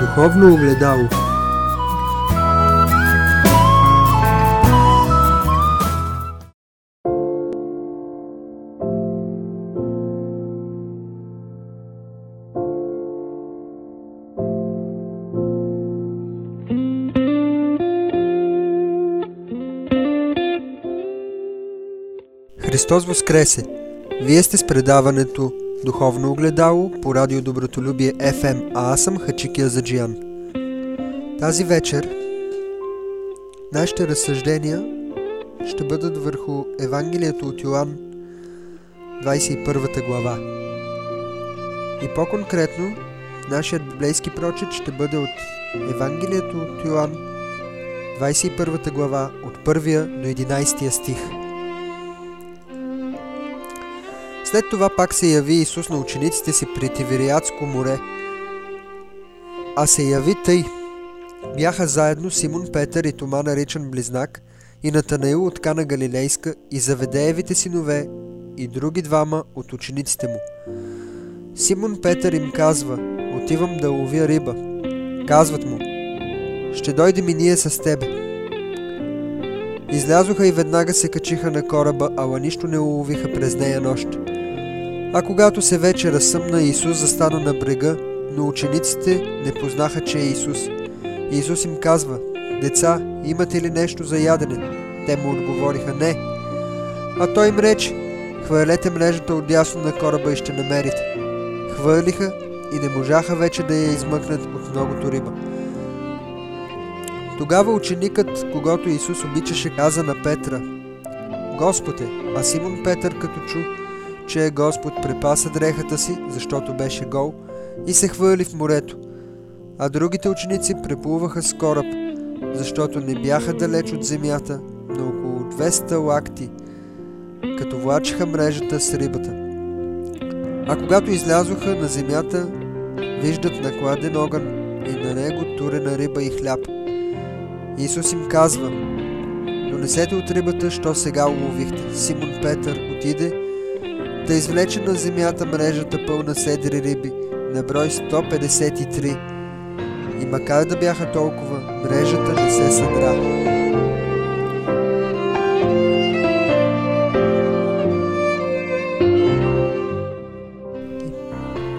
Духовно огледало Христос Воскресе! Вие сте с предаването Духовно огледало по радио Добротолюбие FM, а аз съм Хачикия Заджиян. Тази вечер нашите разсъждения ще бъдат върху Евангелието от Йоанн, 21 глава. И по-конкретно, нашият библейски прочит ще бъде от Евангелието от Йоанн, 21 глава, от 1 до 11 стих. След това пак се яви Исус на учениците си при Тивериадско море. А се яви тъй. Бяха заедно Симон Петър и Тома наричан Близнак и Натанаил от Кана Галилейска и Заведеевите синове и други двама от учениците му. Симон Петър им казва, отивам да ловя риба. Казват му, ще дойдем и ние с тебе. Излязоха и веднага се качиха на кораба, ала нищо не уловиха през нея нощ. А когато се вече разсъмна, Исус застана на брега, но учениците не познаха, че е Исус. Исус им казва, Деца, имате ли нещо за ядене? Те му отговориха, не. А той им рече, хвърлете мрежата отдясно на кораба и ще намерите. Хвърлиха и не можаха вече да я измъкнат от многото риба. Тогава ученикът, когато Исус обичаше, каза на Петра, Господе, а Симон Петър като чу, че Господ препаса дрехата си, защото беше гол, и се хвърли в морето. А другите ученици преплуваха с кораб, защото не бяха далеч от земята, но около 200 лакти, като влачеха мрежата с рибата. А когато излязоха на земята, виждат накладен огън и на него турена риба и хляб. Исус им казва, донесете от рибата, що сега уловихте. Симон Петър отиде да извлече на земята мрежата пълна седри риби, на брой 153. И макар да бяха толкова, мрежата не се съдра.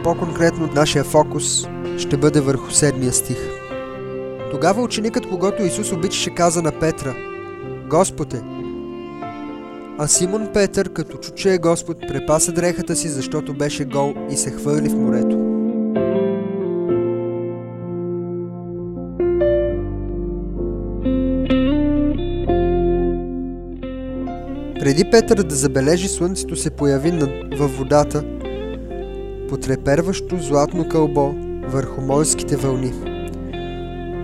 По-конкретно нашия фокус ще бъде върху седмия стих. Тогава ученикът, когато Исус обичаше, каза на Петра, Господе, а Симон Петър, като чу, че е Господ, препаса дрехата си, защото беше гол и се хвърли в морето. Преди Петър да забележи слънцето се появи във водата, потреперващо златно кълбо върху морските вълни.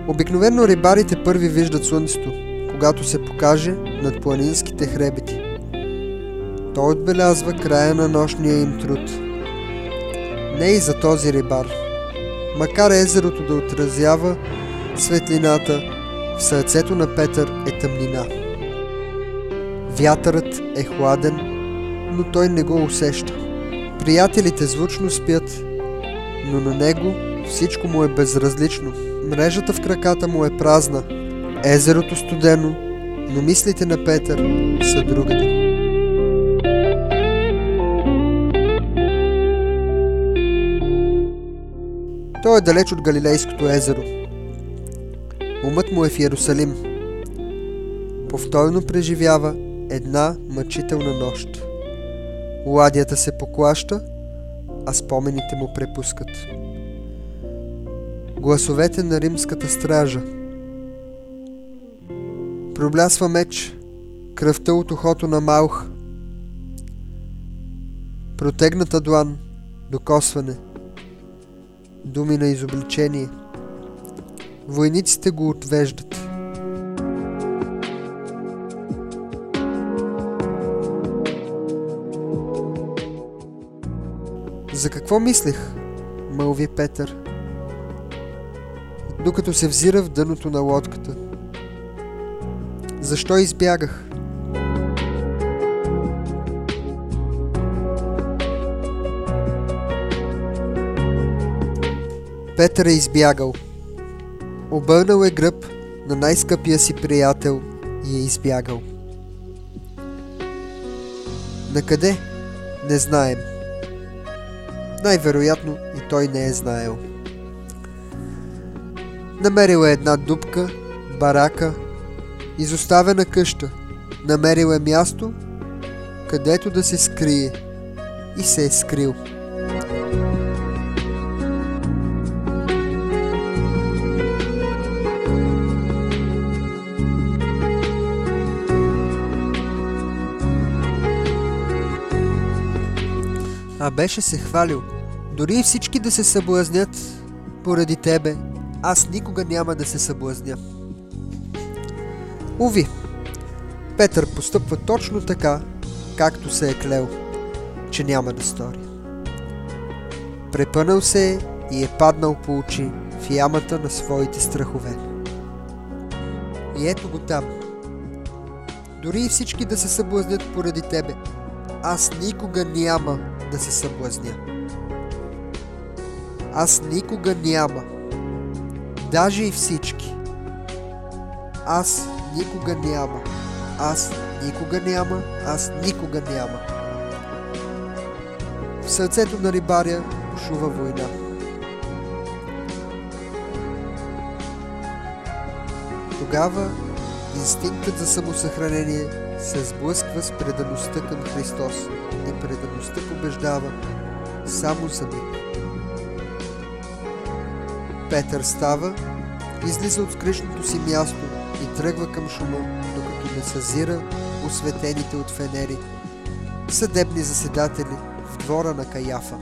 Обикновено рибарите първи виждат слънцето, когато се покаже над планинските хребети. Той отбелязва края на нощния им труд. Не и за този рибар. Макар езерото да отразява светлината, в сърцето на Петър е тъмнина. Вятърът е хладен, но той не го усеща. Приятелите звучно спят, но на него всичко му е безразлично. Мрежата в краката му е празна, езерото студено, но мислите на Петър са другаде. Той е далеч от Галилейското езеро. Умът му е в Иерусалим. Повторно преживява една мъчителна нощ. Ладията се поклаща, а спомените му препускат. Гласовете на римската стража. Проблясва меч, кръвта от ухото на Малх. Протегната длан, докосване – думи на изобличение. Войниците го отвеждат. За какво мислех? Мълви Петър, докато се взира в дъното на лодката. Защо избягах? Петър е избягал. Обърнал е гръб на най-скъпия си приятел и е избягал. Накъде? Не знаем. Най-вероятно и той не е знаел. Намерил е една дупка, барака, изоставена къща. Намерил е място, където да се скрие и се е скрил. А беше се хвалил, дори всички да се съблазнят поради тебе, аз никога няма да се съблазня. Уви, Петър постъпва точно така, както се е клел, че няма да стори. Препънал се е и е паднал по очи в ямата на своите страхове. И ето го там. Дори и всички да се съблазнят поради тебе, аз никога няма да се съблазня. Аз никога няма. Даже и всички. Аз никога няма. Аз никога няма. Аз никога няма. В сърцето на рибаря бушува война. Тогава инстинктът за самосъхранение се сблъсква с предаността към Христос и предаността побеждава само за миг. Петър става, излиза от скришното си място и тръгва към шума, докато не съзира осветените от фенери съдебни заседатели в двора на Каяфа.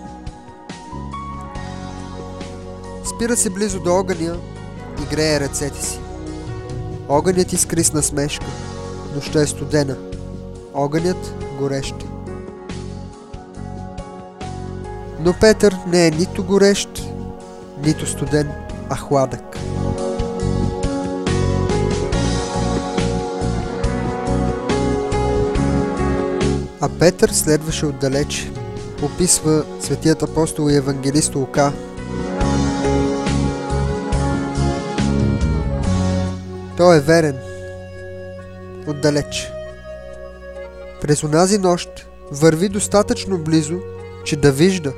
Спира се близо до огъня и грее ръцете си. Огънят изкри с насмешка, нощта е студена, огънят горещ. Но Петър не е нито горещ, нито студен, а хладък. А Петър следваше отдалеч. Описва светият апостол и евангелист Лука. Той е верен. Отдалеч. През онази нощ върви достатъчно близо, че да вижда,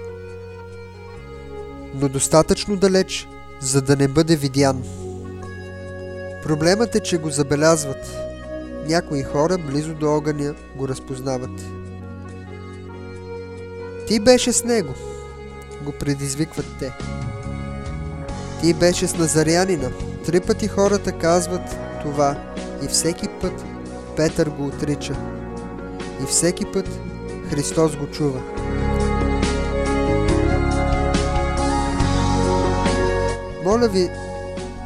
но достатъчно далеч, за да не бъде видян. Проблемът е, че го забелязват. Някои хора близо до огъня го разпознават. Ти беше с него, го предизвикват те. Ти беше с Назарянина. Три пъти хората казват това и всеки път Петър го отрича. И всеки път Христос го чува. Моля ви,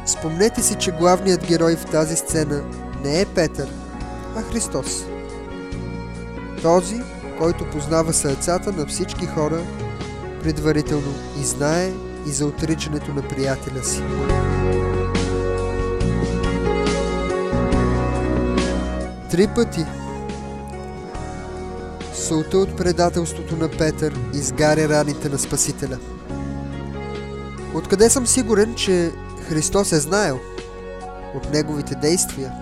спомнете си, че главният герой в тази сцена не е Петър, а Христос. Този, който познава сърцата на всички хора предварително и знае и за отричането на приятеля си. Три пъти солта от предателството на Петър изгаря раните на Спасителя. Откъде съм сигурен, че Христос е знаел? От неговите действия.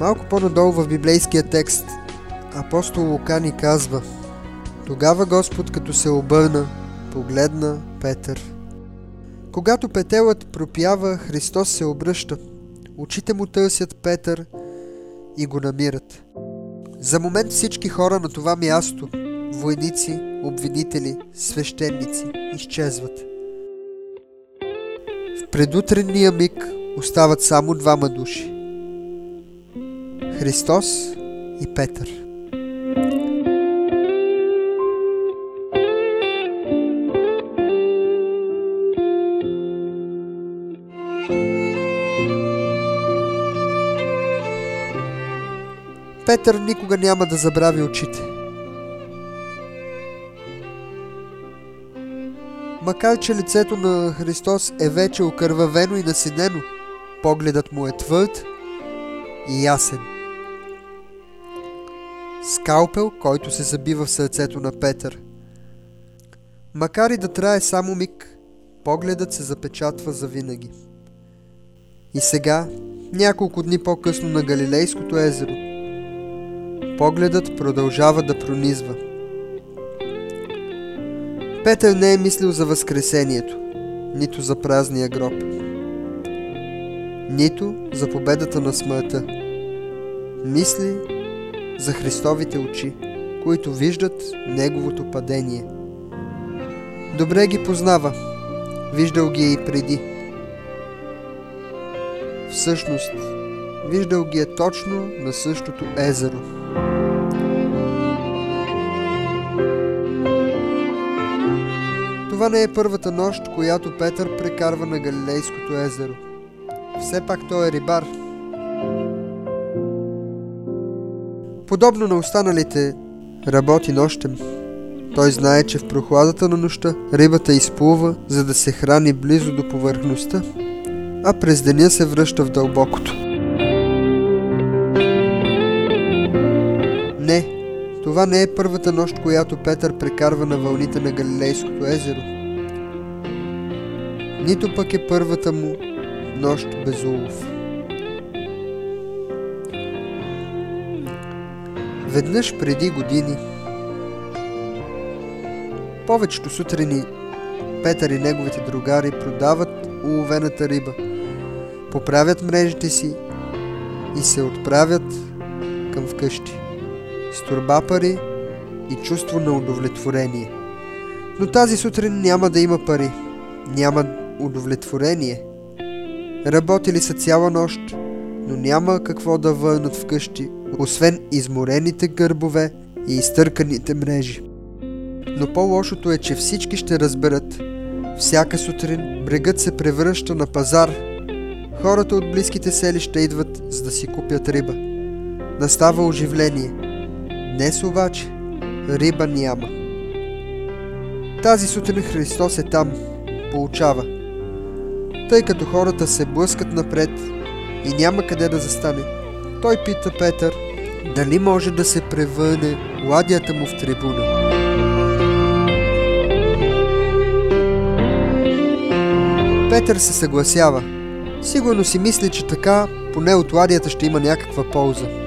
Малко по-надолу в библейския текст апостол Лука ни казва Тогава Господ като се обърна, погледна Петър. Когато петелът пропява, Христос се обръща. Очите му търсят Петър и го намират. За момент всички хора на това място, войници, обвинители, свещеници, изчезват. В предутренния миг остават само двама души. Христос и Петър. Петър никога няма да забрави очите. Макар, че лицето на Христос е вече окървавено и насинено, погледът му е твърд и ясен. Скалпел, който се забива в сърцето на Петър. Макар и да трае само миг, погледът се запечатва завинаги. И сега, няколко дни по-късно на Галилейското езеро, погледът продължава да пронизва. Петър не е мислил за Възкресението, нито за празния гроб, нито за победата на смъртта. Мисли за Христовите очи, които виждат Неговото падение. Добре ги познава, виждал ги е и преди. Всъщност, виждал ги е точно на същото езеро. Това не е първата нощ, която Петър прекарва на Галилейското езеро. Все пак той е рибар. Подобно на останалите, работи нощем. Той знае, че в прохладата на нощта рибата изплува, за да се храни близо до повърхността, а през деня се връща в дълбокото. Това не е първата нощ, която Петър прекарва на вълните на Галилейското езеро. Нито пък е първата му нощ без улов. Веднъж преди години повечето сутрини Петър и неговите другари продават уловената риба, поправят мрежите си и се отправят към вкъщи с турба пари и чувство на удовлетворение. Но тази сутрин няма да има пари, няма удовлетворение. Работили са цяла нощ, но няма какво да върнат вкъщи, освен изморените гърбове и изтърканите мрежи. Но по-лошото е, че всички ще разберат. Всяка сутрин брегът се превръща на пазар. Хората от близките селища идват, за да си купят риба. Настава оживление. Днес обаче риба няма. Тази сутрин Христос е там, получава. Тъй като хората се блъскат напред и няма къде да застане, той пита Петър дали може да се превърне ладията му в трибуна. Петър се съгласява. Сигурно си мисли, че така поне от ладията ще има някаква полза.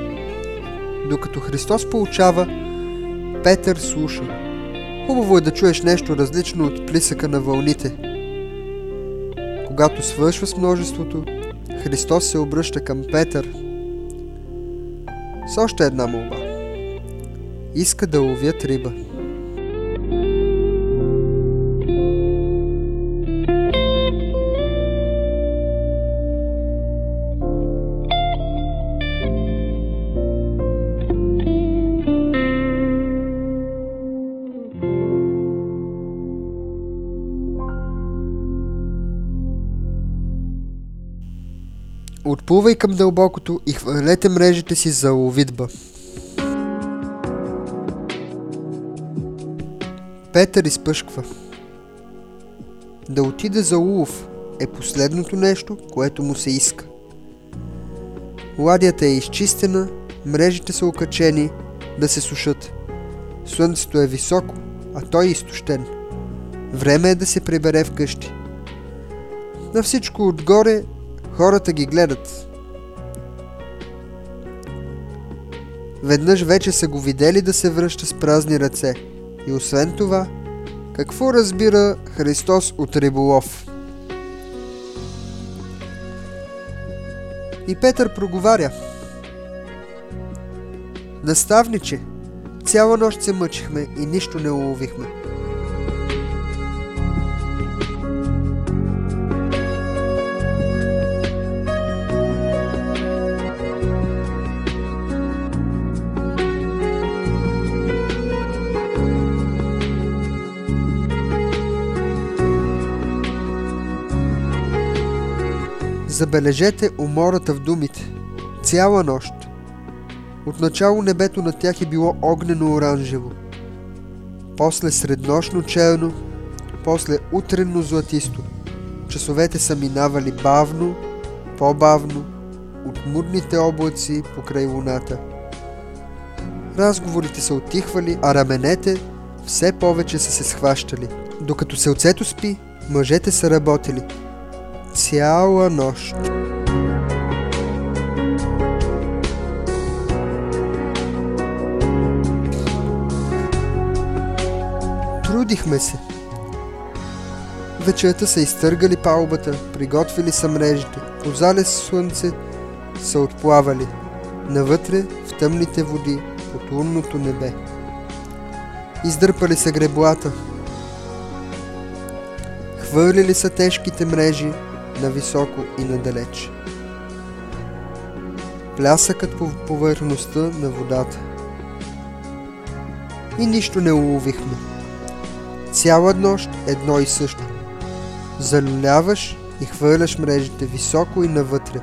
Докато Христос получава, Петър слуша. Хубаво е да чуеш нещо различно от плисъка на вълните. Когато свършва с множеството, Христос се обръща към Петър с още една молба. Иска да ловят риба. Отплувай към дълбокото и хвърлете мрежите си за ловитба. Петър изпъшква. Да отиде за улов е последното нещо, което му се иска. Ладията е изчистена, мрежите са окачени да се сушат. Слънцето е високо, а той е изтощен. Време е да се прибере вкъщи. На всичко отгоре Хората ги гледат. Веднъж вече са го видели да се връща с празни ръце. И освен това, какво разбира Христос от риболов? И Петър проговаря. Наставниче, цяла нощ се мъчихме и нищо не уловихме. Забележете умората в думите. Цяла нощ. Отначало небето на тях е било огнено-оранжево. После среднощно черно, после утренно златисто. Часовете са минавали бавно, по-бавно, от мудните облаци покрай луната. Разговорите са отихвали, а раменете все повече са се схващали. Докато селцето спи, Мъжете са работили цяла нощ. Трудихме се. Вечерта са изтъргали палубата, приготвили са мрежите, по залез слънце са отплавали, навътре в тъмните води, под лунното небе. Издърпали са греблата, хвърлили са тежките мрежи на високо и надалеч. Плясъкът по повърхността на водата. И нищо не уловихме. Цяла нощ едно и също. Залюляваш и хвърляш мрежите високо и навътре.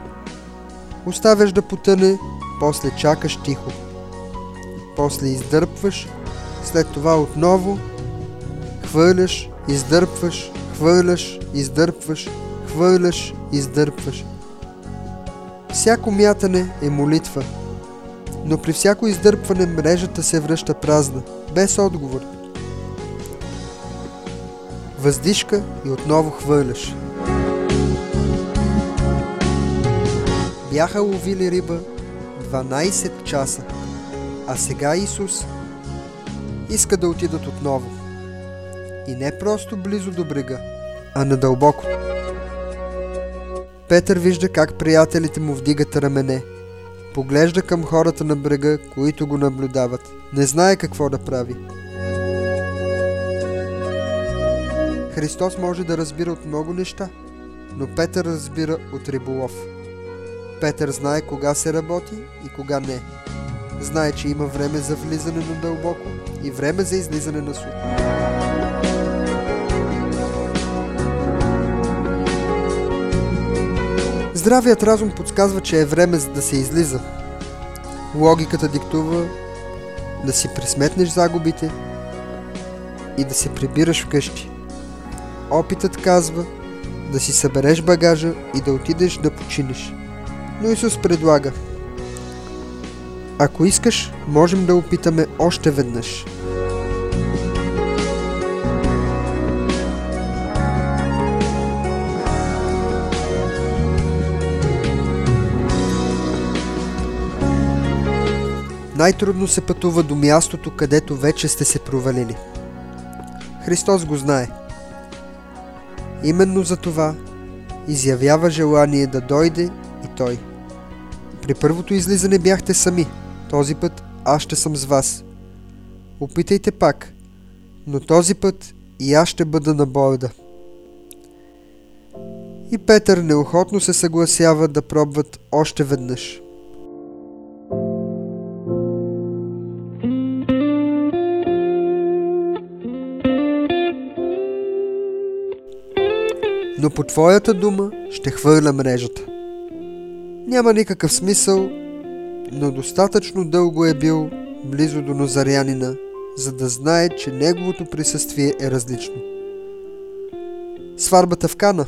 Оставяш да потъне, после чакаш тихо. После издърпваш, след това отново хвърляш, издърпваш, хвърляш, издърпваш, хвърляш, издърпваш. Всяко мятане е молитва, но при всяко издърпване мрежата се връща празна, без отговор. Въздишка и отново хвърляш. Бяха ловили риба 12 часа, а сега Исус иска да отидат отново. И не просто близо до брега, а надълбоко. Петър вижда как приятелите му вдигат рамене. Поглежда към хората на брега, които го наблюдават. Не знае какво да прави. Христос може да разбира от много неща, но Петър разбира от риболов. Петър знае кога се работи и кога не. Знае, че има време за влизане на дълбоко и време за излизане на сух. Здравият разум подсказва, че е време за да се излиза. Логиката диктува да си пресметнеш загубите и да се прибираш вкъщи. Опитът казва да си събереш багажа и да отидеш да починеш. Но Исус предлага Ако искаш, можем да опитаме още веднъж. Най-трудно се пътува до мястото, където вече сте се провалили. Христос го знае. Именно за това изявява желание да дойде и Той. При първото излизане бяхте сами. Този път аз ще съм с вас. Опитайте пак, но този път и аз ще бъда на борда. И Петър неохотно се съгласява да пробват още веднъж – но по твоята дума ще хвърля мрежата. Няма никакъв смисъл, но достатъчно дълго е бил близо до Назарянина, за да знае, че неговото присъствие е различно. Сварбата в Кана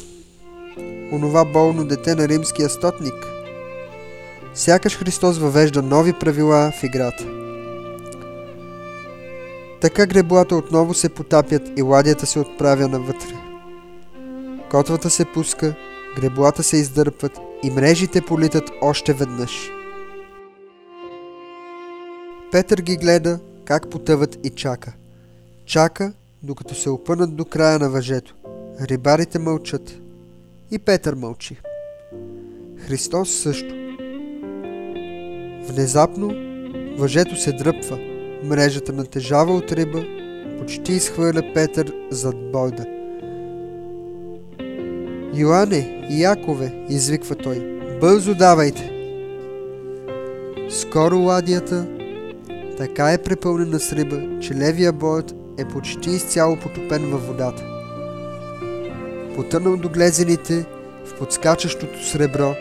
Онова болно дете на римския стотник Сякаш Христос въвежда нови правила в играта. Така греблата отново се потапят и ладията се отправя навътре. Котвата се пуска, греблата се издърпват и мрежите политат още веднъж. Петър ги гледа как потъват и чака. Чака, докато се опънат до края на въжето. Рибарите мълчат. И Петър мълчи. Христос също. Внезапно въжето се дръпва. Мрежата натежава от риба, почти изхвърля Петър зад бойда. Йоанне и Якове, извиква той, бързо давайте! Скоро ладията така е препълнена с риба, че левия боят е почти изцяло потопен във водата. Потънал до глезените в подскачащото сребро,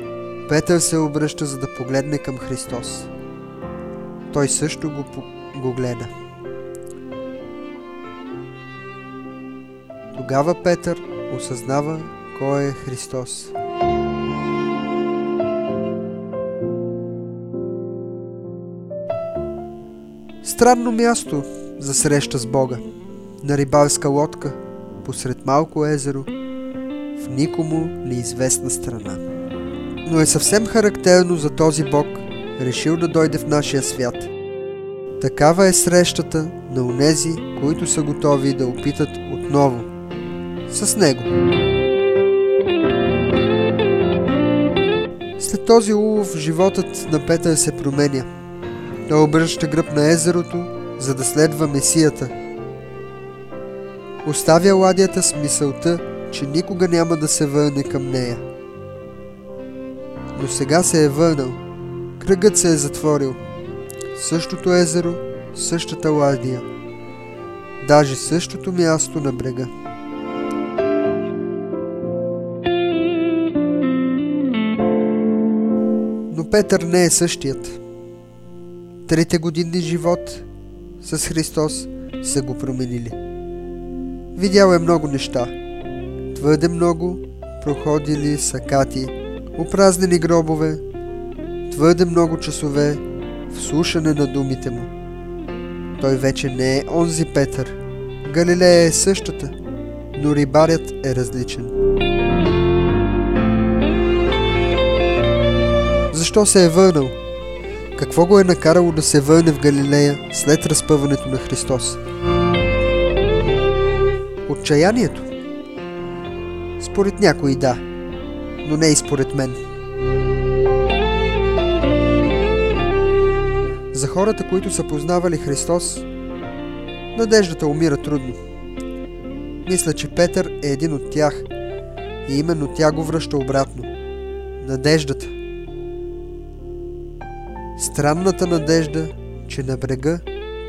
Петър се обръща, за да погледне към Христос. Той също го, го гледа. Тогава Петър осъзнава, кой е Христос. Странно място за среща с Бога. На рибарска лодка, посред малко езеро, в никому неизвестна страна. Но е съвсем характерно за този Бог, решил да дойде в нашия свят. Такава е срещата на онези, които са готови да опитат отново с Него. След този улов животът на Петър се променя. Той обръща гръб на езерото, за да следва Месията. Оставя ладията с мисълта, че никога няма да се върне към нея. Но сега се е върнал. Кръгът се е затворил. Същото езеро, същата ладия. Даже същото място на брега. Петър не е същият. Трите години живот с Христос са го променили. Видял е много неща. Твърде много проходили сакати, упразнени гробове, твърде много часове в слушане на думите му. Той вече не е онзи Петър. Галилея е същата, но рибарят е различен. Защо се е върнал? Какво го е накарало да се върне в Галилея след разпъването на Христос? Отчаянието? Според някои да, но не и според мен. За хората, които са познавали Христос, надеждата умира трудно. Мисля, че Петър е един от тях и именно тя го връща обратно. Надеждата. Странната надежда, че на брега,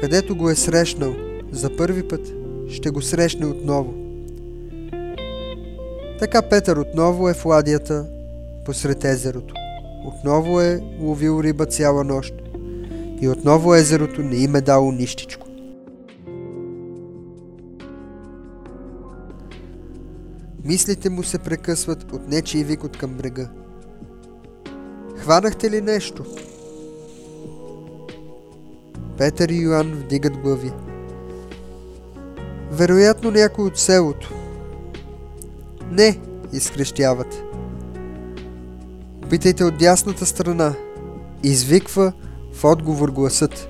където го е срещнал за първи път, ще го срещне отново. Така Петър отново е в ладията посред езерото. Отново е ловил риба цяла нощ. И отново езерото не им е дало нищичко. Мислите му се прекъсват от нечий вик от към брега. Хванахте ли нещо? Петър и Йоанн вдигат глави. Вероятно някой от селото. Не, изкрещяват. Питайте от дясната страна. Извиква в отговор гласът.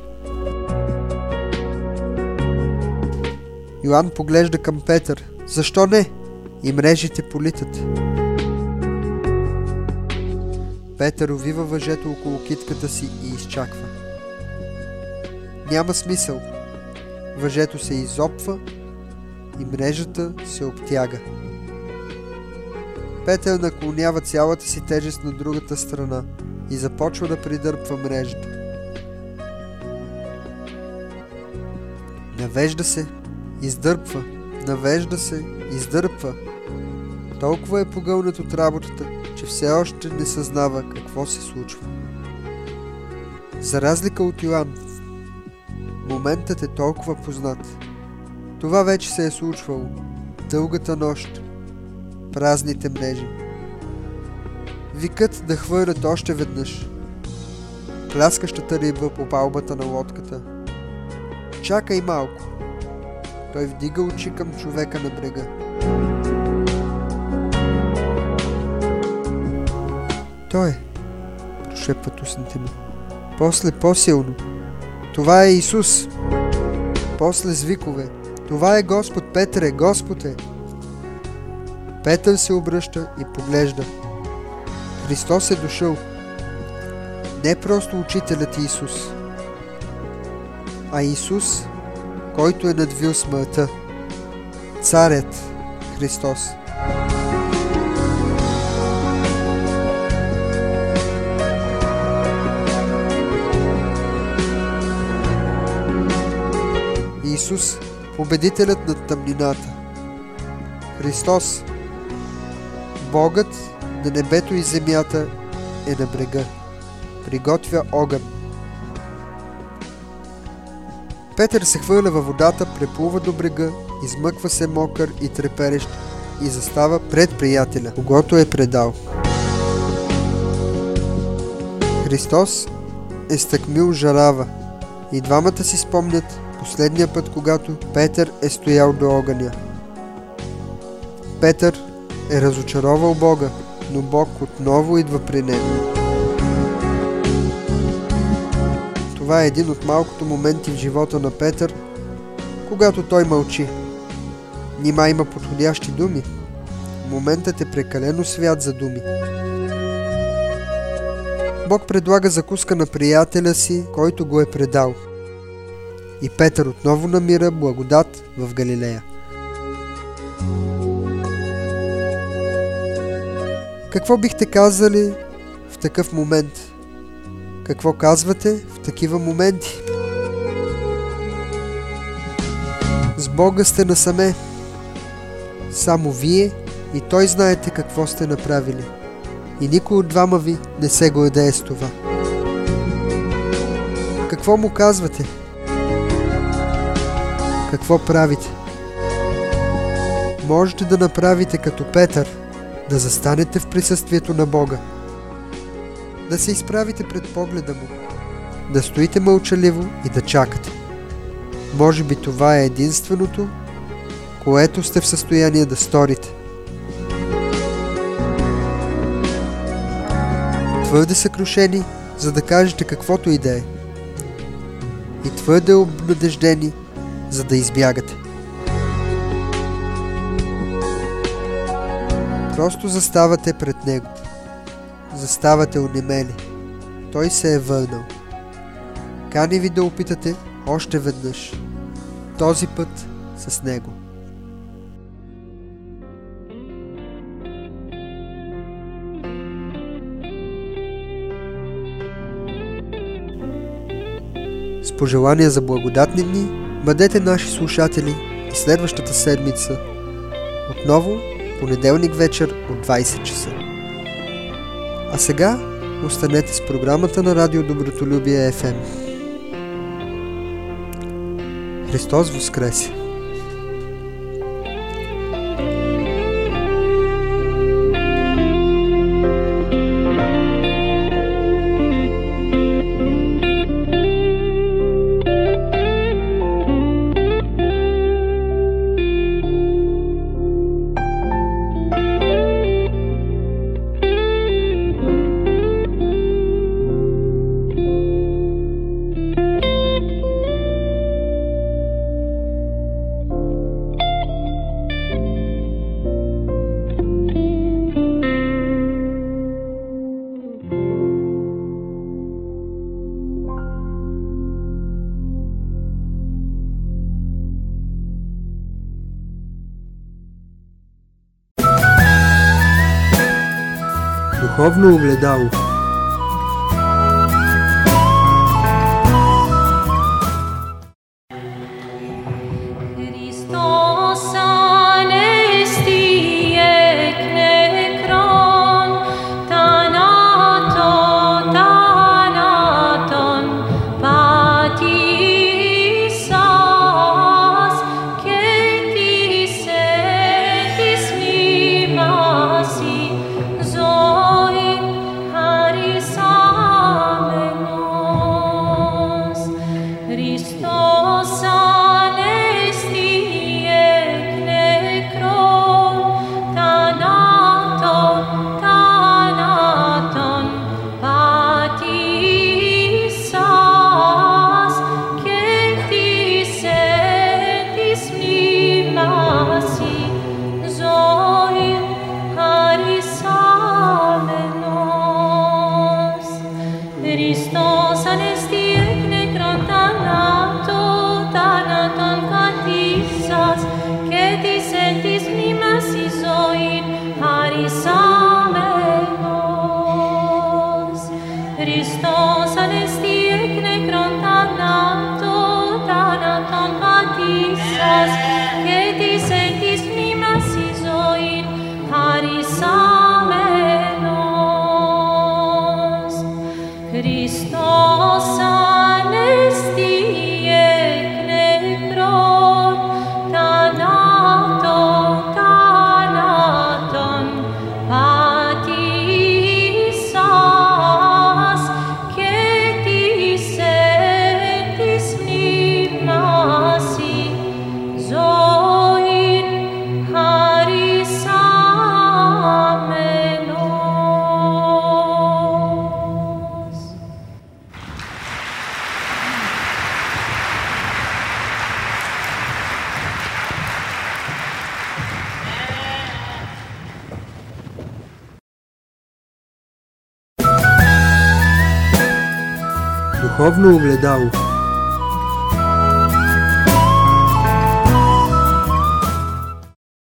Йоанн поглежда към Петър. Защо не? И мрежите политат. Петър увива въжето около китката си и изчаква. Няма смисъл. Въжето се изопва и мрежата се обтяга. Петър наклонява цялата си тежест на другата страна и започва да придърпва мрежата. Навежда се, издърпва, навежда се, издърпва. Толкова е погълнат от работата, че все още не съзнава какво се случва. За разлика от Йоан, моментът е толкова познат. Това вече се е случвало. Дългата нощ, празните мрежи. Викът да хвърлят още веднъж. Пляскащата риба по палбата на лодката. Чакай малко. Той вдига очи към човека на брега. Той прошепват устните му. После по-силно. Това е Исус. После звикове. Това е Господ, Петре, Господ е. Петър се обръща и поглежда. Христос е дошъл. Не просто учителят Исус, а Исус, който е надвил смъртта. Царят Христос. Исус, победителят над тъмнината. Христос, Богът на небето и земята е на брега. Приготвя огън. Петър се хвърля във водата, преплува до брега, измъква се мокър и треперещ и застава пред приятеля, когато е предал. Христос е стъкмил жарава и двамата си спомнят последния път, когато Петър е стоял до огъня. Петър е разочаровал Бога, но Бог отново идва при него. Това е един от малкото моменти в живота на Петър, когато той мълчи. Нима има подходящи думи. Моментът е прекалено свят за думи. Бог предлага закуска на приятеля си, който го е предал. И Петър отново намира благодат в Галилея. Какво бихте казали в такъв момент? Какво казвате в такива моменти? С Бога сте насаме. Само вие и Той знаете какво сте направили. И никой от двама ви не се гордее с това. Какво му казвате? Какво правите? Можете да направите като Петър, да застанете в присъствието на Бога да се изправите пред погледа му, да стоите мълчаливо и да чакате. Може би това е единственото, което сте в състояние да сторите. Твърде съкрушени, за да кажете каквото и да е. И твърде обнадеждени, за да избягате. Просто заставате пред него заставате онемели. Той се е върнал. Кани ви да опитате още веднъж. Този път с него. С пожелания за благодатни дни, бъдете наши слушатели и следващата седмица, отново понеделник вечер от 20 часа. А сега останете с програмата на Радио Добротолюбие FM. Христос Воскресе! Духовно огледало